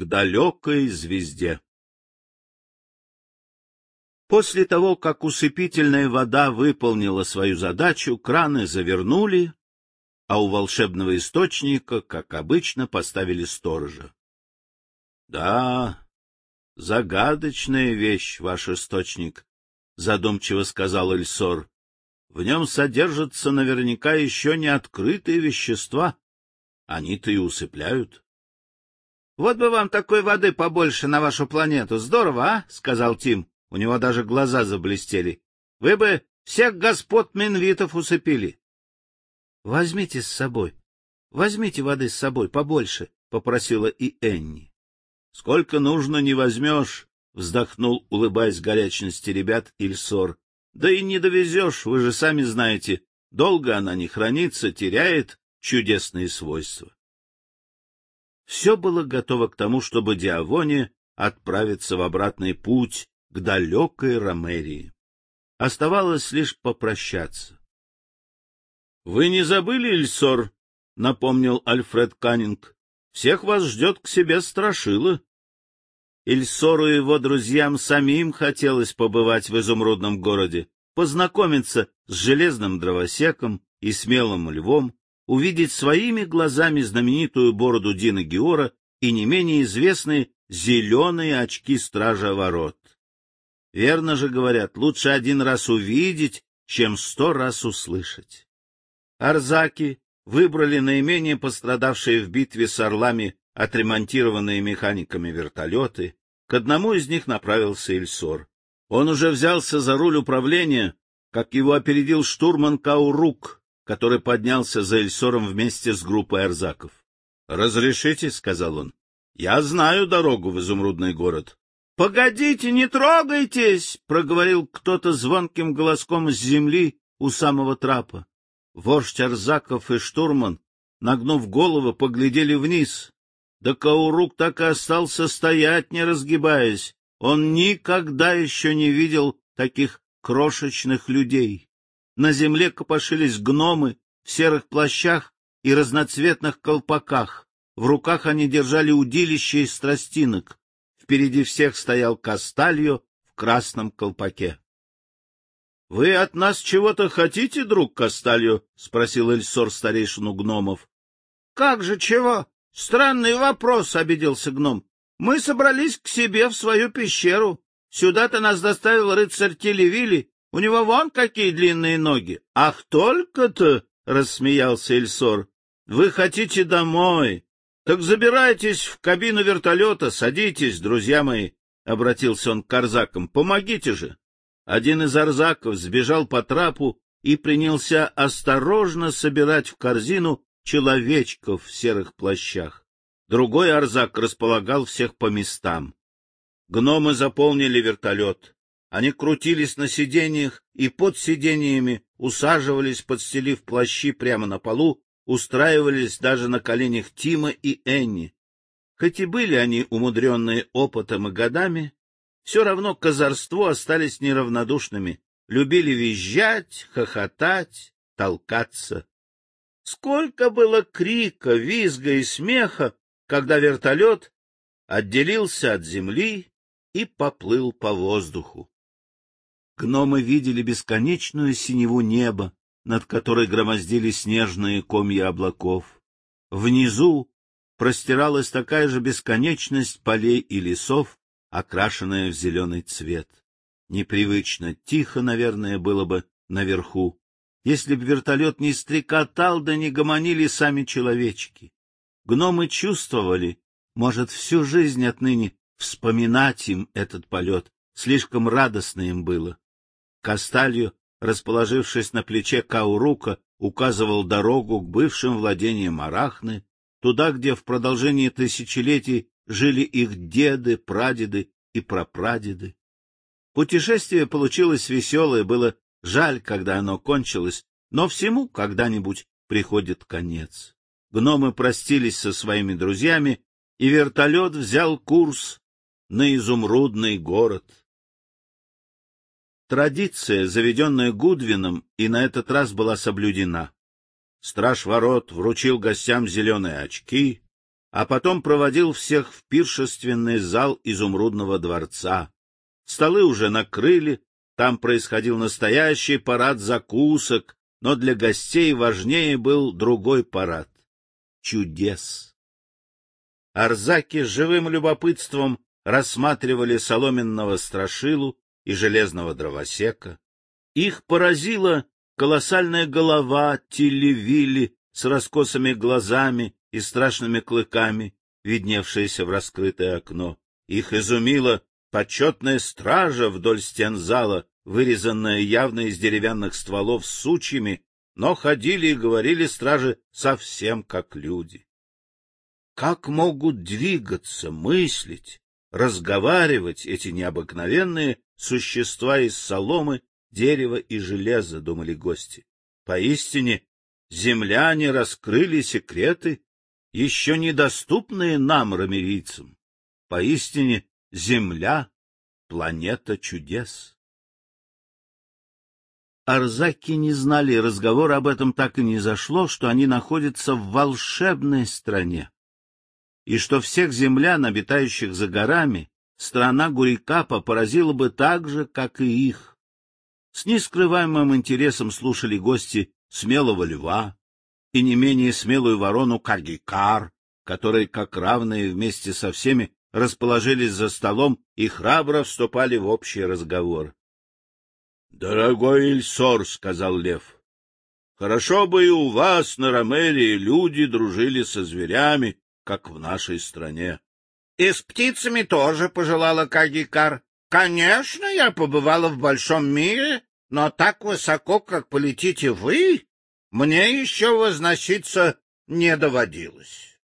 к далекой звезде. После того, как усыпительная вода выполнила свою задачу, краны завернули, а у волшебного источника, как обычно, поставили сторожа. — Да, загадочная вещь, ваш источник, — задумчиво сказал Эльсор. — В нем содержатся наверняка еще не открытые вещества. Они-то и усыпляют. — Вот бы вам такой воды побольше на вашу планету. Здорово, а? — сказал Тим. У него даже глаза заблестели. — Вы бы всех господ Минвитов усыпили. — Возьмите с собой. Возьмите воды с собой побольше, — попросила и Энни. — Сколько нужно, не возьмешь, — вздохнул, улыбаясь горячности ребят, Ильсор. — Да и не довезешь, вы же сами знаете. Долго она не хранится, теряет чудесные свойства. Все было готово к тому, чтобы Диавоне отправиться в обратный путь к далекой Ромерии. Оставалось лишь попрощаться. — Вы не забыли, Ильсор? — напомнил Альфред Каннинг. — Всех вас ждет к себе страшило. Ильсору и его друзьям самим хотелось побывать в изумрудном городе, познакомиться с железным дровосеком и смелым львом, увидеть своими глазами знаменитую бороду Дина Геора и не менее известные зеленые очки стража ворот. Верно же говорят, лучше один раз увидеть, чем сто раз услышать. Арзаки выбрали наименее пострадавшие в битве с орлами отремонтированные механиками вертолеты. К одному из них направился Эльсор. Он уже взялся за руль управления, как его опередил штурман Каурук, который поднялся за Эльсором вместе с группой арзаков. — Разрешите, — сказал он, — я знаю дорогу в изумрудный город. — Погодите, не трогайтесь! — проговорил кто-то звонким голоском с земли у самого трапа. Вождь Арзаков и штурман, нагнув голову, поглядели вниз. Да Каурук так и остался стоять, не разгибаясь. Он никогда еще не видел таких крошечных людей. На земле копошились гномы в серых плащах и разноцветных колпаках. В руках они держали удилища из тростинок. Впереди всех стоял Кастальо в красном колпаке. — Вы от нас чего-то хотите, друг Кастальо? — спросил Эльсор старейшину гномов. — Как же чего? Странный вопрос, — обиделся гном. — Мы собрались к себе в свою пещеру. Сюда-то нас доставил рыцарь Телевили. У него вон какие длинные ноги. — Ах, только-то! — рассмеялся Эльсор. — Вы хотите домой, так забирайтесь в кабину вертолета, садитесь, друзья мои, — обратился он к арзакам. — Помогите же. Один из арзаков сбежал по трапу и принялся осторожно собирать в корзину человечков в серых плащах. Другой арзак располагал всех по местам. Гномы заполнили вертолет. Они крутились на сиденьях и под сиденьями усаживались, подстелив плащи прямо на полу устраивались даже на коленях Тима и Энни. Хоть и были они умудренные опытом и годами, все равно к озорству остались неравнодушными, любили визжать, хохотать, толкаться. Сколько было крика, визга и смеха, когда вертолет отделился от земли и поплыл по воздуху. Гномы видели бесконечную синеву неба, над которой громоздились снежные комья облаков. Внизу простиралась такая же бесконечность полей и лесов, окрашенная в зеленый цвет. Непривычно тихо, наверное, было бы наверху, если б вертолет не стрекотал да не гомонили сами человечки. Гномы чувствовали, может, всю жизнь отныне вспоминать им этот полет, слишком радостно им было. Касталью расположившись на плече Каурука, указывал дорогу к бывшим владениям Арахны, туда, где в продолжении тысячелетий жили их деды, прадеды и прапрадеды. Путешествие получилось веселое, было жаль, когда оно кончилось, но всему когда-нибудь приходит конец. Гномы простились со своими друзьями, и вертолет взял курс на изумрудный город. Традиция, заведенная Гудвином, и на этот раз была соблюдена. Страж ворот вручил гостям зеленые очки, а потом проводил всех в пиршественный зал изумрудного дворца. Столы уже накрыли, там происходил настоящий парад закусок, но для гостей важнее был другой парад — чудес. Арзаки живым любопытством рассматривали соломенного страшилу и железного дровосека. Их поразила колоссальная голова Тилли-Вилли с раскосыми глазами и страшными клыками, видневшаяся в раскрытое окно. Их изумила почетная стража вдоль стен зала, вырезанная явно из деревянных стволов сучьями, но ходили и говорили стражи совсем как люди. Как могут двигаться, мыслить, разговаривать эти необыкновенные существа из соломы, дерева и железа, думали гости. Поистине, земляне раскрыли секреты, еще недоступные нам, рамерийцам. Поистине, земля — планета чудес. Арзаки не знали, разговор об этом так и не зашло, что они находятся в волшебной стране, и что всех землян, обитающих за горами, страна Гурикапа поразила бы так же, как и их. С нескрываемым интересом слушали гости смелого льва и не менее смелую ворону Кагикар, которые, как равные вместе со всеми, расположились за столом и храбро вступали в общий разговор. — Дорогой Ильсор, — сказал лев, — хорошо бы и у вас на Ромелии люди дружили со зверями, как в нашей стране. — И с птицами тоже, — пожелала Кагикар. — Конечно, я побывала в большом мире, но так высоко, как полетите вы, мне еще возноситься не доводилось.